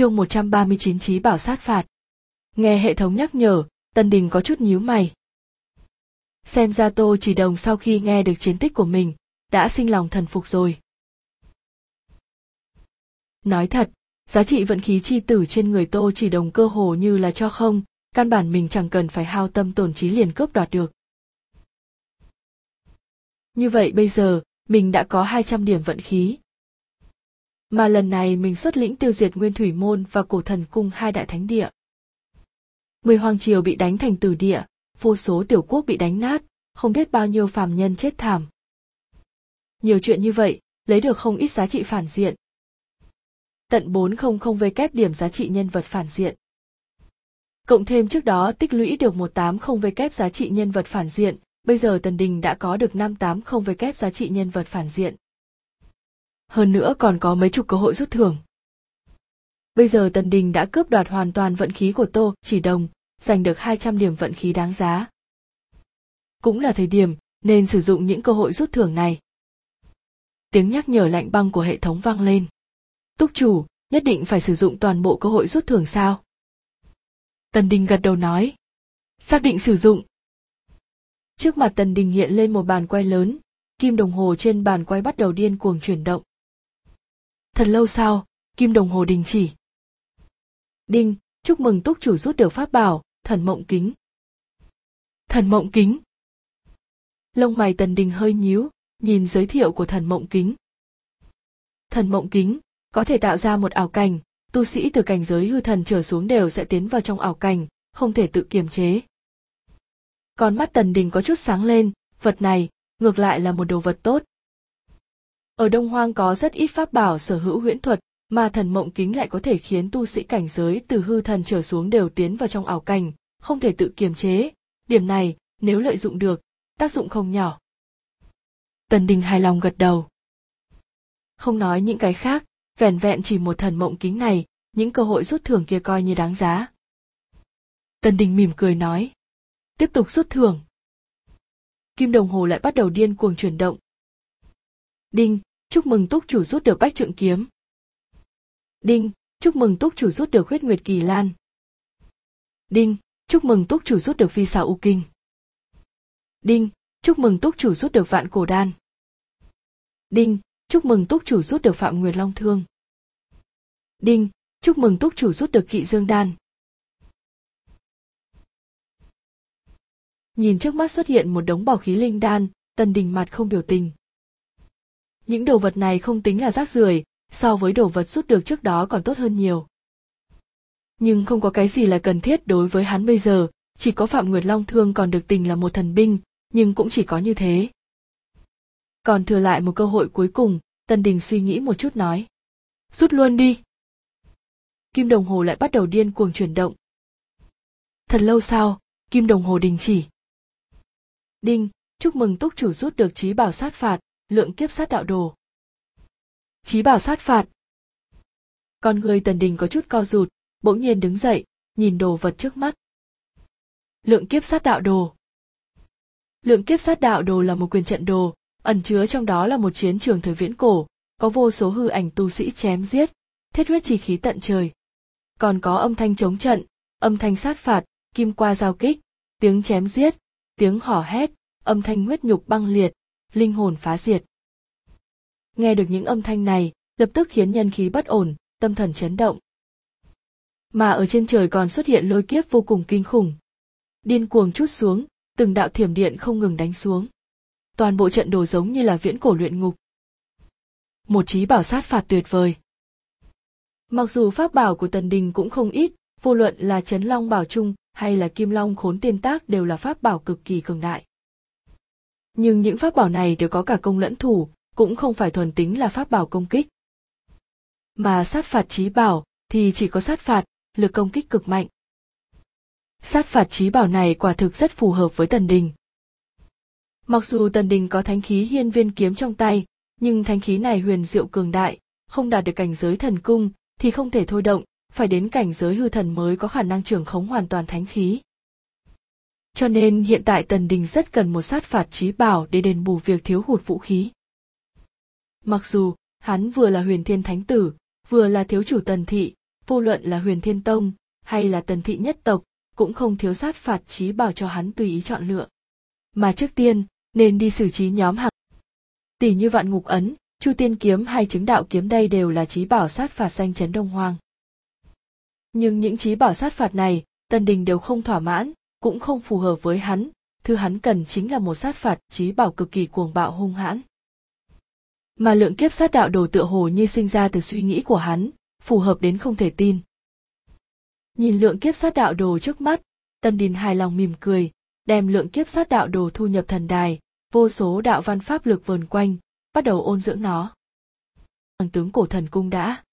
Chương 139 trí bảo sát phạt. Nghe hệ thống nhắc nhở, Tân Đình có chút nhíu mày. Xem ra Tô Chỉ Đồng sau khi nghe được chiến tích của mình, đã sinh lòng thần phục rồi. Nói thật, giá trị vận khí chi tử trên người Tô Chỉ Đồng cơ hồ như là cho không, căn bản mình chẳng cần phải hao tâm tổn trí liền cướp đoạt được. Như vậy bây giờ, mình đã có 200 điểm vận khí. Mà lần này mình xuất lĩnh tiêu diệt Nguyên Thủy Môn và Cổ Thần Cung hai đại thánh địa. Mười hoàng triều bị đánh thành tử địa, vô số tiểu quốc bị đánh nát, không biết bao nhiêu phàm nhân chết thảm. Nhiều chuyện như vậy, lấy được không ít giá trị phản diện. Tận 400 v kép điểm giá trị nhân vật phản diện. Cộng thêm trước đó tích lũy được 180 v kép giá trị nhân vật phản diện, bây giờ Tần Đình đã có được 580 v kép giá trị nhân vật phản diện. Hơn nữa còn có mấy chục cơ hội rút thưởng. Bây giờ Tần Đình đã cướp đoạt hoàn toàn vận khí của Tô Chỉ Đồng, giành được 200 điểm vận khí đáng giá. Cũng là thời điểm nên sử dụng những cơ hội rút thưởng này. Tiếng nhắc nhở lạnh băng của hệ thống vang lên. Túc chủ, nhất định phải sử dụng toàn bộ cơ hội rút thưởng sao? Tần Đình gật đầu nói. Xác định sử dụng. Trước mặt Tần Đình hiện lên một bàn quay lớn, kim đồng hồ trên bàn quay bắt đầu điên cuồng chuyển động. Thật lâu sau, kim đồng hồ đình chỉ. Đinh, chúc mừng túc chủ rút được pháp bảo, thần mộng kính. Thần mộng kính. Lông mày tần đình hơi nhíu, nhìn giới thiệu của thần mộng kính. Thần mộng kính, có thể tạo ra một ảo cảnh, tu sĩ từ cảnh giới hư thần trở xuống đều sẽ tiến vào trong ảo cảnh, không thể tự kiềm chế. Con mắt tần đình có chút sáng lên, vật này, ngược lại là một đồ vật tốt. Ở Đông Hoang có rất ít pháp bảo sở hữu huyễn thuật, mà thần mộng kính lại có thể khiến tu sĩ cảnh giới từ hư thần trở xuống đều tiến vào trong ảo cảnh, không thể tự kiềm chế. Điểm này, nếu lợi dụng được, tác dụng không nhỏ. Tần Đình hài lòng gật đầu. Không nói những cái khác, vẻn vẹn chỉ một thần mộng kính này, những cơ hội rút thưởng kia coi như đáng giá. Tần Đình mỉm cười nói. Tiếp tục rút thưởng. Kim đồng hồ lại bắt đầu điên cuồng chuyển động. Đinh, chúc mừng túc chủ rút được bách trượng kiếm. Đinh, chúc mừng túc chủ rút được huyết nguyệt kỳ lan. Đinh, chúc mừng túc chủ rút được phi xào u kinh. Đinh, chúc mừng túc chủ rút được vạn cổ đan. Đinh, chúc mừng túc chủ rút được phạm nguyệt long thương. Đinh, chúc mừng túc chủ rút được kỵ dương đan. Nhìn trước mắt xuất hiện một đống bảo khí linh đan, tần đình mặt không biểu tình. Những đồ vật này không tính là rác rưởi, so với đồ vật rút được trước đó còn tốt hơn nhiều. Nhưng không có cái gì là cần thiết đối với hắn bây giờ, chỉ có Phạm Nguyệt Long Thương còn được tình là một thần binh, nhưng cũng chỉ có như thế. Còn thừa lại một cơ hội cuối cùng, Tân Đình suy nghĩ một chút nói. Rút luôn đi. Kim đồng hồ lại bắt đầu điên cuồng chuyển động. Thật lâu sau, kim đồng hồ đình chỉ. Đinh, chúc mừng túc chủ rút được trí bảo sát phạt, lượng kiếp sát đạo đồ. Chí bảo sát phạt. Con người tần đình có chút co rụt, bỗng nhiên đứng dậy, nhìn đồ vật trước mắt. Lượng kiếp sát đạo đồ. Lượng kiếp sát đạo đồ là một quyền trận đồ, ẩn chứa trong đó là một chiến trường thời viễn cổ, có vô số hư ảnh tu sĩ chém giết, thiết huyết chi khí tận trời. Còn có âm thanh chống trận, âm thanh sát phạt, kim qua giao kích, tiếng chém giết, tiếng hò hét, âm thanh huyết nhục băng liệt, linh hồn phá diệt. Nghe được những âm thanh này, lập tức khiến nhân khí bất ổn, tâm thần chấn động. Mà ở trên trời còn xuất hiện lôi kiếp vô cùng kinh khủng. Điên cuồng chút xuống, từng đạo thiểm điện không ngừng đánh xuống. Toàn bộ trận đồ giống như là viễn cổ luyện ngục. Một trí bảo sát phạt tuyệt vời. Mặc dù pháp bảo của Tần Đình cũng không ít, vô luận là Trấn Long Bảo Trung hay là Kim Long Khốn Tiên Tác đều là pháp bảo cực kỳ cường đại. Nhưng những pháp bảo này đều có cả công lẫn thủ, cũng không phải thuần tính là pháp bảo công kích. Mà sát phạt trí bảo thì chỉ có sát phạt, lực công kích cực mạnh. Sát phạt trí bảo này quả thực rất phù hợp với Tần Đình. Mặc dù Tần Đình có thánh khí hiên viên kiếm trong tay, nhưng thánh khí này huyền diệu cường đại, không đạt được cảnh giới thần cung thì không thể thôi động, phải đến cảnh giới hư thần mới có khả năng trưởng khống hoàn toàn thánh khí. Cho nên hiện tại Tần Đình rất cần một sát phạt trí bảo để đền bù việc thiếu hụt vũ khí. Mặc dù, hắn vừa là huyền thiên thánh tử, vừa là thiếu chủ tần thị, vô luận là huyền thiên tông hay là tần thị nhất tộc cũng không thiếu sát phạt trí bảo cho hắn tùy ý chọn lựa. Mà trước tiên nên đi xử trí nhóm hàng. Tỷ như vạn ngục ấn chu tiên kiếm hay chứng đạo kiếm đây đều là trí bảo sát phạt danh chấn đông hoang. Nhưng những trí bảo sát phạt này tần đình đều không thỏa mãn cũng không phù hợp với hắn, thứ hắn cần chính là một sát phạt trí bảo cực kỳ cuồng bạo hung hãn. Mà lượng kiếp sát đạo đồ tựa hồ như sinh ra từ suy nghĩ của hắn, phù hợp đến không thể tin. Nhìn lượng kiếp sát đạo đồ trước mắt, tân đình hài lòng mỉm cười, đem lượng kiếp sát đạo đồ thu nhập thần đài, vô số đạo văn pháp lực vờn quanh, bắt đầu ôn dưỡng nó. Hoàng tướng cổ thần cung đã.